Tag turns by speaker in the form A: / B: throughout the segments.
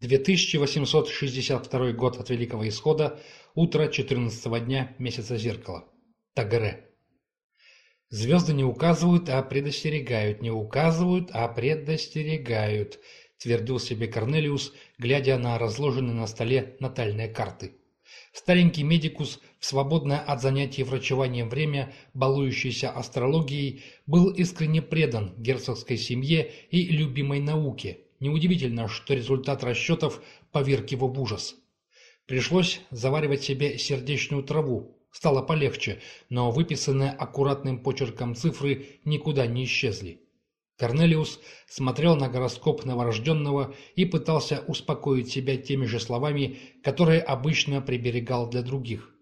A: 2862 год от Великого Исхода, утро 14 дня месяца Зеркала. Тагаре. Звезды не указывают, а предостерегают, не указывают, а предостерегают, твердил себе Корнелиус, глядя на разложенные на столе натальные карты. Старенький медикус, в свободное от занятий врачеванием время, балующийся астрологией, был искренне предан герцогской семье и любимой науке. Неудивительно, что результат расчетов поверг его в ужас. Пришлось заваривать себе сердечную траву. Стало полегче, но выписанные аккуратным почерком цифры никуда не исчезли. Корнелиус смотрел на гороскоп новорожденного и пытался успокоить себя теми же словами, которые обычно приберегал для других.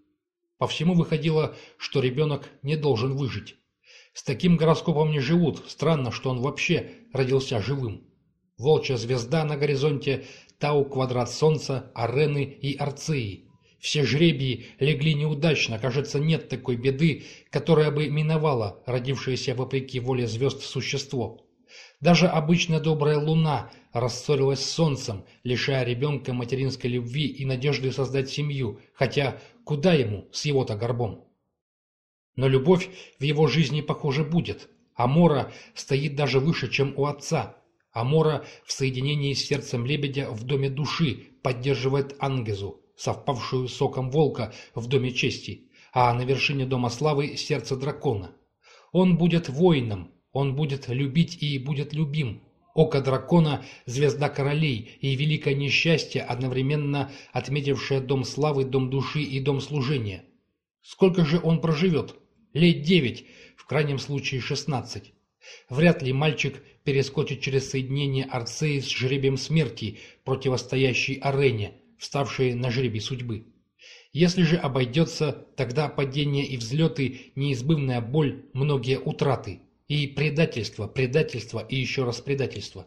A: По всему выходило, что ребенок не должен выжить. С таким гороскопом не живут, странно, что он вообще родился живым. Волчья звезда на горизонте, Тау квадрат Солнца, Арены и Арцеи. Все жребии легли неудачно, кажется, нет такой беды, которая бы миновала родившееся вопреки воле звезд существо. Даже обычно добрая луна рассорилась с солнцем, лишая ребенка материнской любви и надежды создать семью, хотя куда ему с его-то горбом? Но любовь в его жизни, похоже, будет. Амора стоит даже выше, чем у отца. Амора в соединении с сердцем лебедя в доме души поддерживает Ангезу, совпавшую соком волка в доме чести, а на вершине дома славы сердце дракона. Он будет воином, он будет любить и будет любим. Око дракона – звезда королей и великое несчастье, одновременно отметившее дом славы, дом души и дом служения. Сколько же он проживет? Лет девять, в крайнем случае шестнадцать. Вряд ли мальчик перескочит через соединение Арцеи с жребием смерти, противостоящей арене, вставшей на жребий судьбы. Если же обойдется, тогда падение и взлеты, неизбывная боль, многие утраты. И предательство, предательство и еще раз предательство.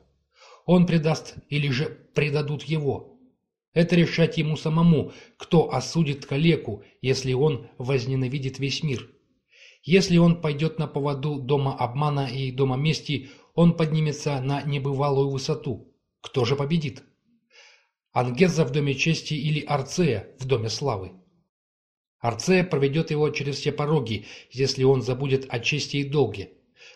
A: Он предаст или же предадут его. Это решать ему самому, кто осудит калеку, если он возненавидит весь мир. Если он пойдет на поводу дома обмана и дома мести, он поднимется на небывалую высоту. Кто же победит? Ангеза в доме чести или Арцея в доме славы? Арцея проведет его через все пороги, если он забудет о чести и долге.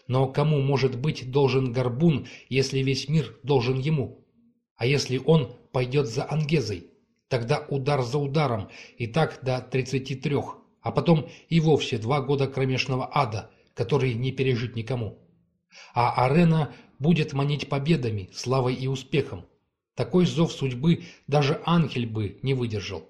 A: Но кому, может быть, должен горбун, если весь мир должен ему? А если он пойдет за Ангезой? Тогда удар за ударом, и так до тридцати трех, а потом и вовсе два года кромешного ада, который не пережить никому. А арена будет манить победами, славой и успехом. Такой зов судьбы даже Анхель бы не выдержал.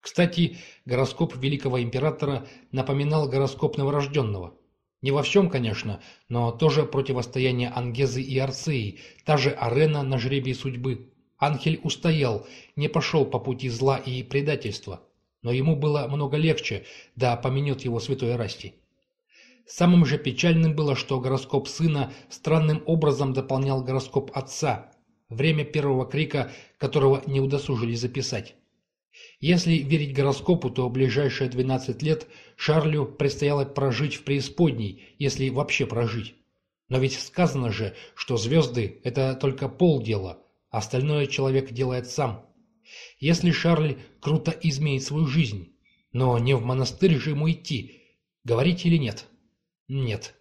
A: Кстати, гороскоп великого императора напоминал гороскоп новорожденного. Не во всем, конечно, но тоже противостояние Ангезы и Арцеи, та же арена на жребии судьбы. Анхель устоял, не пошел по пути зла и предательства. Но ему было много легче, да поменет его святой Расти. Самым же печальным было, что гороскоп сына странным образом дополнял гороскоп отца, время первого крика которого не удосужились записать. Если верить гороскопу, то ближайшие 12 лет Шарлю предстояло прожить в преисподней, если вообще прожить. Но ведь сказано же, что звезды – это только полдела, а остальное человек делает сам. Если Шарль круто изменит свою жизнь, но не в монастырь же ему идти, говорить или нет? Нет,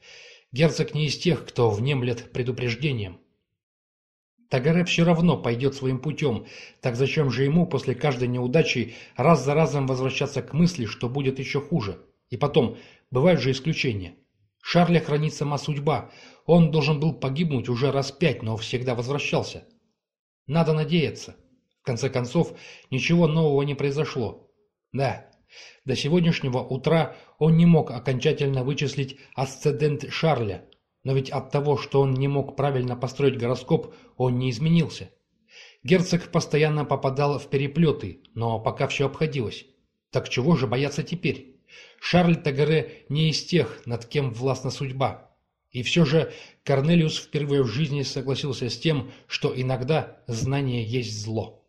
A: герцог не из тех, кто внемлет предупреждением. Тагаре все равно пойдет своим путем, так зачем же ему после каждой неудачи раз за разом возвращаться к мысли, что будет еще хуже? И потом, бывают же исключения. Шарля хранит сама судьба, он должен был погибнуть уже раз пять, но всегда возвращался. Надо надеяться. В конце концов, ничего нового не произошло. Да, до сегодняшнего утра он не мог окончательно вычислить асцендент Шарля, но ведь от того, что он не мог правильно построить гороскоп, он не изменился. Герцог постоянно попадал в переплеты, но пока все обходилось. Так чего же бояться теперь? Шарль Тагаре не из тех, над кем властна судьба. И все же Корнелиус впервые в жизни согласился с тем, что иногда знание есть зло.